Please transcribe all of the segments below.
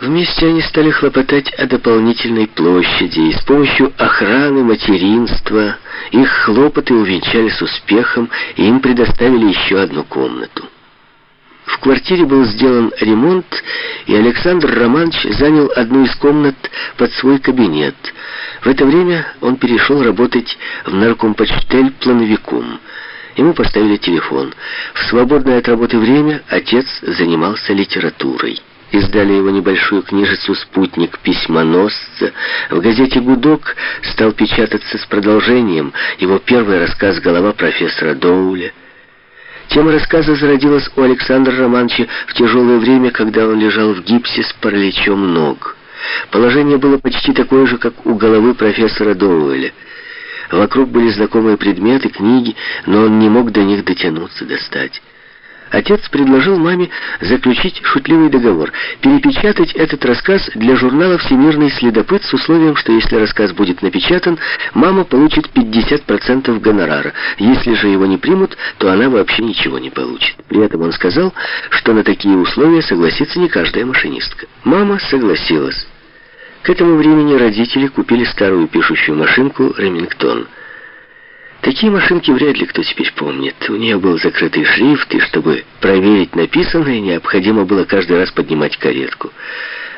Вместе они стали хлопотать о дополнительной площади, и с помощью охраны материнства их хлопоты увенчались успехом, и им предоставили еще одну комнату. В квартире был сделан ремонт, и Александр Романович занял одну из комнат под свой кабинет. В это время он перешел работать в наркомпочтель плановиком. Ему поставили телефон. В свободное от работы время отец занимался литературой. Издали его небольшую книжицу «Спутник письмоносца». В газете «Гудок» стал печататься с продолжением его первый рассказ «Голова профессора Доуля». Тема рассказа зародилась у Александра Романовича в тяжелое время, когда он лежал в гипсе с параличом ног. Положение было почти такое же, как у головы профессора Доуэля. Вокруг были знакомые предметы, книги, но он не мог до них дотянуться, достать. Отец предложил маме заключить шутливый договор, перепечатать этот рассказ для журнала «Всемирный следопыт» с условием, что если рассказ будет напечатан, мама получит 50% гонорара. Если же его не примут, то она вообще ничего не получит. При этом он сказал, что на такие условия согласится не каждая машинистка. Мама согласилась. К этому времени родители купили старую пишущую машинку «Ремингтон». Такие машинки вряд ли кто теперь помнит. У нее был закрытый шрифт, и чтобы проверить написанное, необходимо было каждый раз поднимать каретку.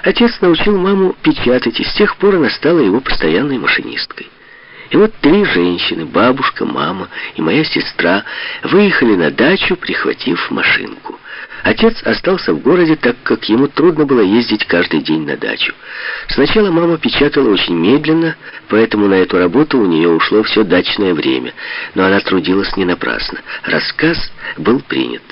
Отец научил маму печатать, и с тех пор она стала его постоянной машинисткой. И вот три женщины, бабушка, мама и моя сестра, выехали на дачу, прихватив машинку. Отец остался в городе, так как ему трудно было ездить каждый день на дачу. Сначала мама печатала очень медленно, поэтому на эту работу у нее ушло все дачное время. Но она трудилась не напрасно. Рассказ был принят.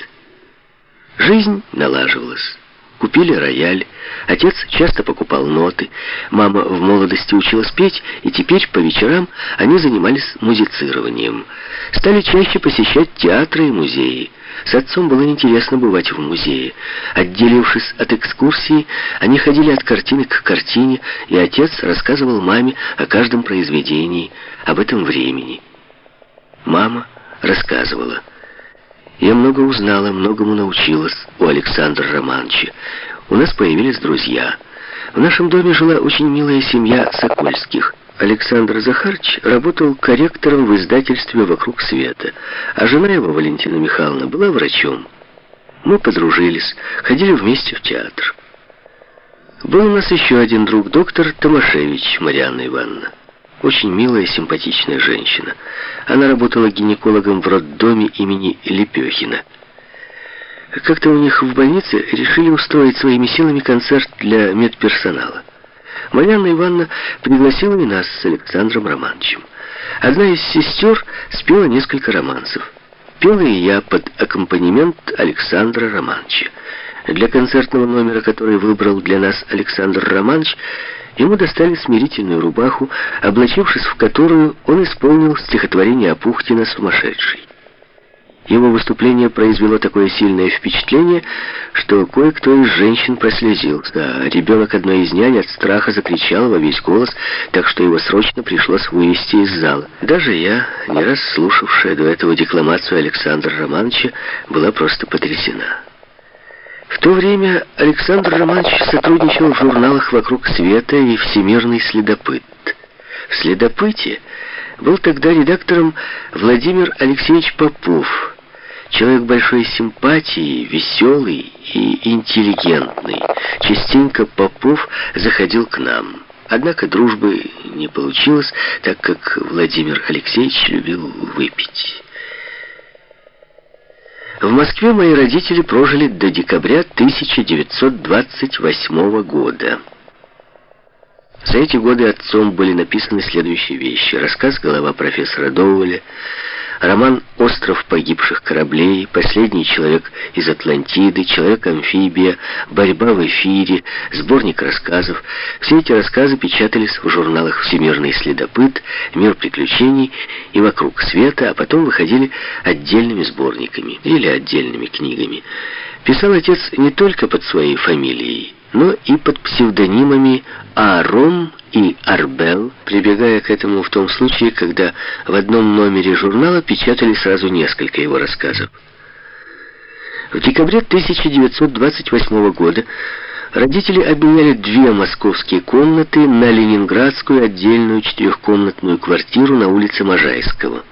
Жизнь налаживалась. Купили рояль. Отец часто покупал ноты. Мама в молодости училась петь, и теперь по вечерам они занимались музицированием. Стали чаще посещать театры и музеи. С отцом было интересно бывать в музее. Отделившись от экскурсии, они ходили от картины к картине, и отец рассказывал маме о каждом произведении, об этом времени. Мама рассказывала. Я много узнала, многому научилась у Александра Романовича. У нас появились друзья. В нашем доме жила очень милая семья Сокольских. Александр Захарч работал корректором в издательстве «Вокруг света», а жена его, Валентина Михайловна, была врачом. Мы подружились, ходили вместе в театр. Был у нас еще один друг, доктор Томашевич Марианна Ивановна. Очень милая, симпатичная женщина. Она работала гинекологом в роддоме имени Лепехина. Как-то у них в больнице решили устроить своими силами концерт для медперсонала. Марьяна Ивановна пригласила и нас с Александром Романовичем. Одна из сестер спела несколько романсов. Пела и я под аккомпанемент Александра Романовича. Для концертного номера, который выбрал для нас Александр Романович, ему достали смирительную рубаху, облачившись в которую он исполнил стихотворение Апухтина «Сумасшедший». Его выступление произвело такое сильное впечатление, что кое-кто из женщин прослезился, а ребенок одной из нянь от страха закричал во весь голос, так что его срочно пришлось вывести из зала. Даже я, не раз слушавшая до этого декламацию Александра Романовича, была просто потрясена. В то время Александр Романович сотрудничал в журналах «Вокруг света» и «Всемирный следопыт». В «Следопыте» был тогда редактором Владимир Алексеевич Попов, человек большой симпатии, веселый и интеллигентный. Частенько Попов заходил к нам. Однако дружбы не получилось, так как Владимир Алексеевич любил выпить. В Москве мои родители прожили до декабря 1928 года. За эти годы отцом были написаны следующие вещи. Рассказ «Голова профессора Доуэля», роман «Остров погибших кораблей», «Последний человек из Атлантиды», «Человек-амфибия», «Борьба в эфире», сборник рассказов. Все эти рассказы печатались в журналах «Всемирный следопыт», «Мир приключений» и «Вокруг света», а потом выходили отдельными сборниками или отдельными книгами. Писал отец не только под своей фамилией, но и под псевдонимами Аарон и Арбел, прибегая к этому в том случае, когда в одном номере журнала печатали сразу несколько его рассказов. В декабре 1928 года Родители обменяли две московские комнаты на ленинградскую отдельную четырехкомнатную квартиру на улице Можайского.